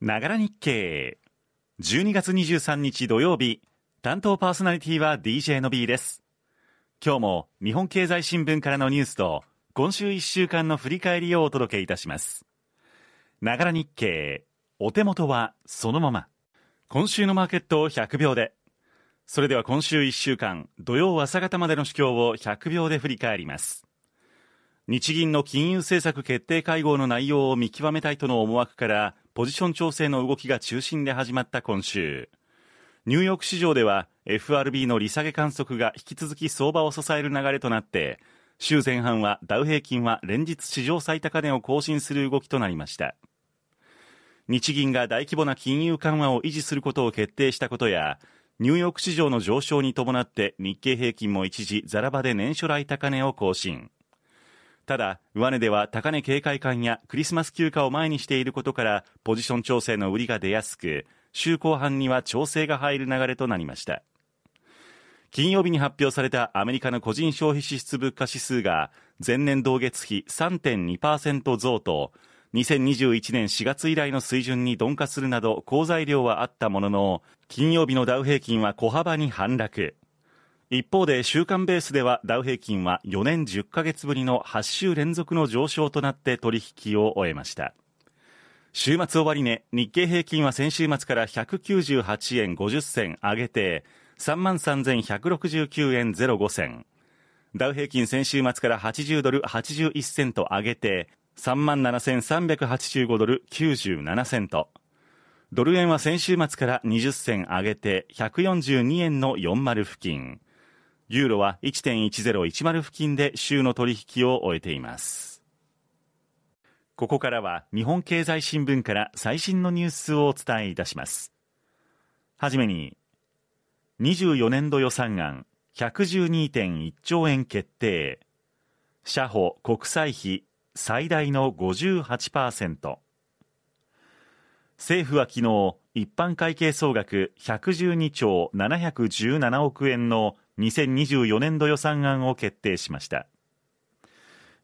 ながら日経。12月23日土曜日、担当パーソナリティは DJ の B です。今日も日本経済新聞からのニュースと、今週1週間の振り返りをお届けいたします。ながら日経。お手元はそのまま。今週のマーケットを100秒で。それでは今週1週間、土曜朝方までの主況を100秒で振り返ります。日銀の金融政策決定会合の内容を見極めたいとの思惑からポジション調整の動きが中心で始まった今週。ニューヨーク市場では FRB の利下げ観測が引き続き相場を支える流れとなって週前半はダウ平均は連日史上最高値を更新する動きとなりました。日銀が大規模な金融緩和を維持することを決定したことやニューヨーク市場の上昇に伴って日経平均も一時ザラ場で年初来高値を更新。ただ、上値では高値警戒感やクリスマス休暇を前にしていることから、ポジション調整の売りが出やすく、週後半には調整が入る流れとなりました。金曜日に発表されたアメリカの個人消費支出物価指数が、前年同月比3.2%増と、2021年4月以来の水準に鈍化するなど好材料はあったものの、金曜日のダウ平均は小幅に反落。一方で週間ベースではダウ平均は4年10ヶ月ぶりの8週連続の上昇となって取引を終えました。週末終値日経平均は先週末から198円50銭上げて3万3169円05銭。ダウ平均先週末から80ドル81セント上げて3万7385ドル97セントドル円は先週末から20銭上げて142円の40付近。ユーロは1.1010付近で週の取引を終えています。ここからは日本経済新聞から最新のニュースをお伝えいたします。はじめに、24年度予算案112.1兆円決定。社保国債費最大の58%。政府は昨日、一般会計総額112兆717億円の2024年度予算案を決定しました。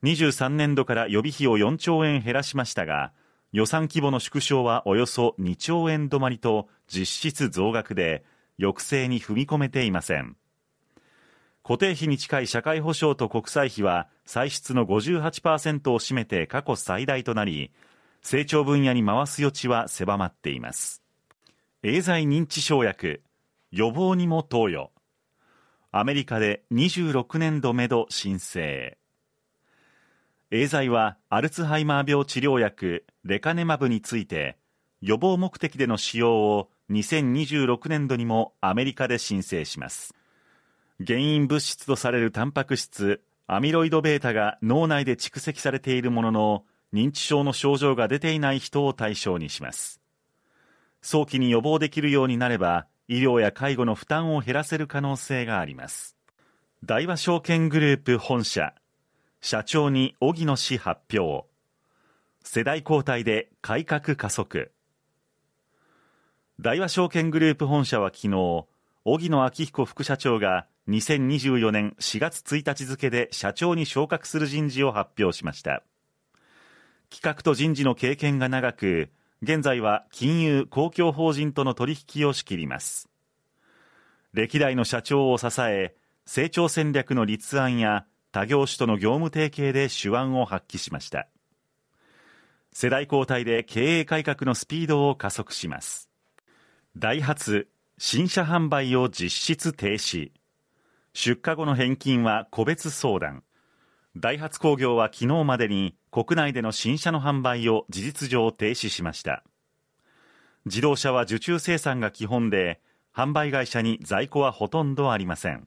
23年度から予備費を4兆円減らしましたが予算規模の縮小はおよそ2兆円止まりと実質増額で抑制に踏み込めていません。固定費に近い社会保障と国債費は歳出の58%を占めて過去最大となり成長分野に回す余地は狭まっています。エーザイ認知症薬予防にも投与。アメリカで26年度目処申請。エーザイはアルツハイマー病治療薬レカネマブについて予防目的での使用を2026年度にもアメリカで申請します。原因物質とされるタンパク質アミロイド β が脳内で蓄積されているものの認知症の症状が出ていない人を対象にします。早期に予防できるようになれば医療や介護の負担を減らせる可能性があります。大和証券グループ本社。社長に荻野氏発表。世代交代で改革加速。大和証券グループ本社は昨日荻野昭彦副社長が2024年4月1日付で社長に昇格する人事を発表しました。企画と人事の経験が長く現在は金融公共法人との取引を仕切ります。歴代の社長を支え成長戦略の立案や他業種との業務提携で手腕を発揮しました。世代交代で経営改革のスピードを加速します。ダイハツ新車販売を実質停止。出荷後の返金は個別相談。ダイハツ工業は昨日までに国内での新車の販売を事実上停止しました。自動車は受注生産が基本で販売会社に在庫はほとんどありません。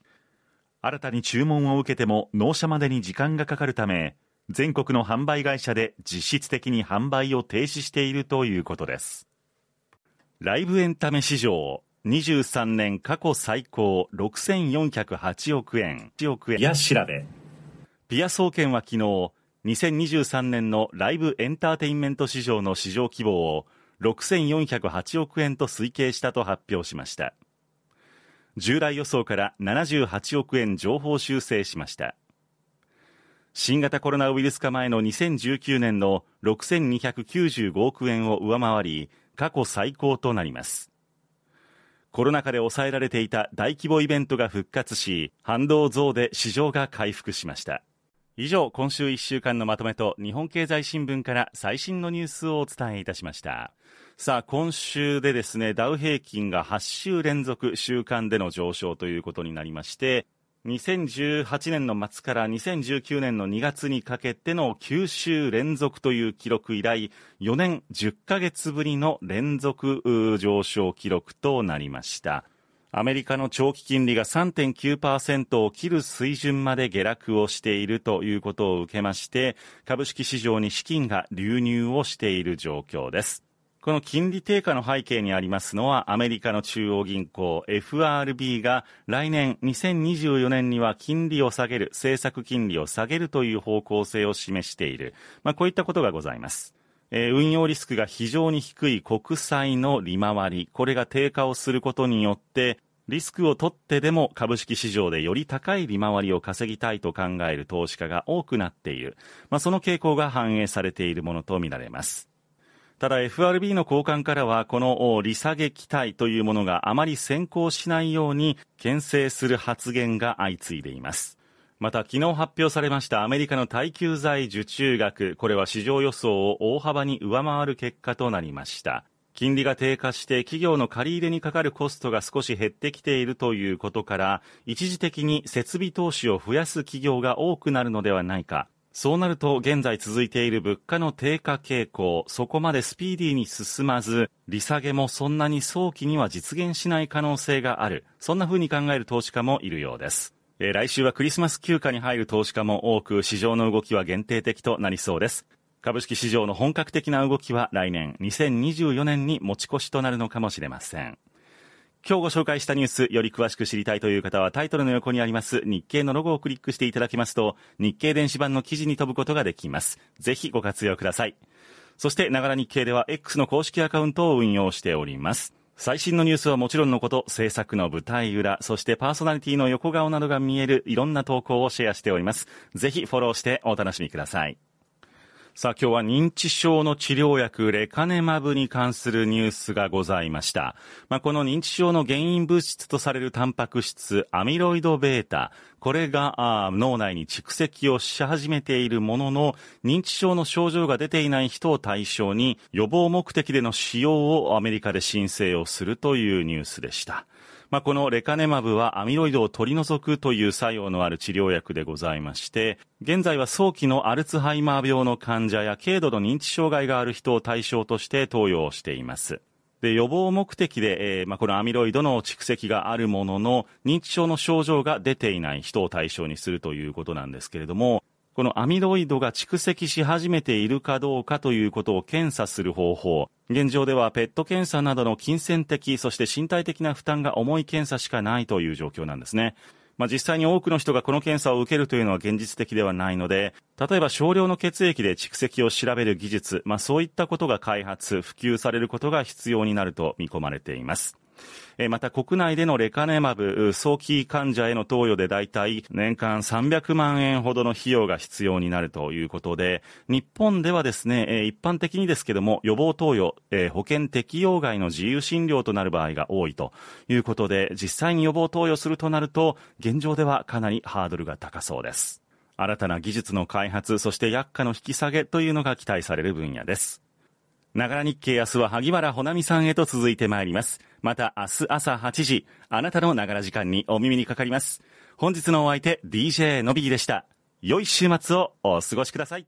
新たに注文を受けても納車までに時間がかかるため全国の販売会社で実質的に販売を停止しているということです。ライブエンタメ市場23年過去最高6408億円。億円。や調べ。ピア総研は昨日2023年のライブエンターテインメント市場の市場規模を6408億円と推計したと発表しました。従来予想から78億円情報修正しました。新型コロナウイルス化前の2019年の6295億円を上回り過去最高となります。コロナ禍で抑えられていた大規模イベントが復活し反動増で市場が回復しました。以上今週1週間のまとめと日本経済新聞から最新のニュースをお伝えいたしましたさあ今週でですねダウ平均が8週連続週間での上昇ということになりまして2018年の末から2019年の2月にかけての9週連続という記録以来、4年10ヶ月ぶりの連続上昇記録となりました。アメリカの長期金利が3.9%を切る水準まで下落をしているということを受けまして、株式市場に資金が流入をしている状況です。この金利低下の背景にありますのは、アメリカの中央銀行 FRB が来年2024年には金利を下げる、政策金利を下げるという方向性を示している。まあ、こういったことがございます。えー、運用リスクが非常に低い国債の利回り、これが低下をすることによって、リスクを取ってでも株式市場でより高い利回りを稼ぎたいと考える投資家が多くなっている。まあ、その傾向が反映されているものとみられます。ただ FRB の高官からはこの利下げ期待というものがあまり先行しないように牽制する発言が相次いでいますまた昨日発表されましたアメリカの耐久財受注額これは市場予想を大幅に上回る結果となりました金利が低下して企業の借り入れにかかるコストが少し減ってきているということから一時的に設備投資を増やす企業が多くなるのではないかそうなると現在続いている物価の低下傾向、そこまでスピーディーに進まず、利下げもそんなに早期には実現しない可能性がある。そんな風に考える投資家もいるようです。えー、来週はクリスマス休暇に入る投資家も多く、市場の動きは限定的となりそうです。株式市場の本格的な動きは来年2024年に持ち越しとなるのかもしれません。今日ご紹介したニュース、より詳しく知りたいという方はタイトルの横にあります日経のロゴをクリックしていただきますと、日経電子版の記事に飛ぶことができます。ぜひご活用ください。そして、ながら日経では X の公式アカウントを運用しております。最新のニュースはもちろんのこと、制作の舞台裏、そしてパーソナリティの横顔などが見えるいろんな投稿をシェアしております。ぜひフォローしてお楽しみください。さあ今日は認知症の治療薬レカネマブに関するニュースがございました。まあ、この認知症の原因物質とされるタンパク質アミロイド β、これが脳内に蓄積をし始めているものの認知症の症状が出ていない人を対象に予防目的での使用をアメリカで申請をするというニュースでした。まあ、このレカネマブはアミロイドを取り除くという作用のある治療薬でございまして、現在は早期のアルツハイマー病の患者や軽度の認知障害がある人を対象として投与をしています。で予防目的で、えーまあ、このアミロイドの蓄積があるものの認知症の症状が出ていない人を対象にするということなんですけれどもこのアミロイドが蓄積し始めているかどうかということを検査する方法。現状ではペット検査などの金銭的、そして身体的な負担が重い検査しかないという状況なんですね。まあ、実際に多くの人がこの検査を受けるというのは現実的ではないので、例えば少量の血液で蓄積を調べる技術、まあ、そういったことが開発、普及されることが必要になると見込まれています。また国内でのレカネマブ早期患者への投与でだいたい年間300万円ほどの費用が必要になるということで、日本ではですね、一般的にですけども予防投与、保険適用外の自由診療となる場合が多いということで、実際に予防投与するとなると、現状ではかなりハードルが高そうです。新たな技術の開発、そして薬価の引き下げというのが期待される分野です。ながら日経明日は萩原ほなみさんへと続いてまいります。また明日朝8時、あなたのながら時間にお耳にかかります。本日のお相手、DJ のびーでした。良い週末をお過ごしください。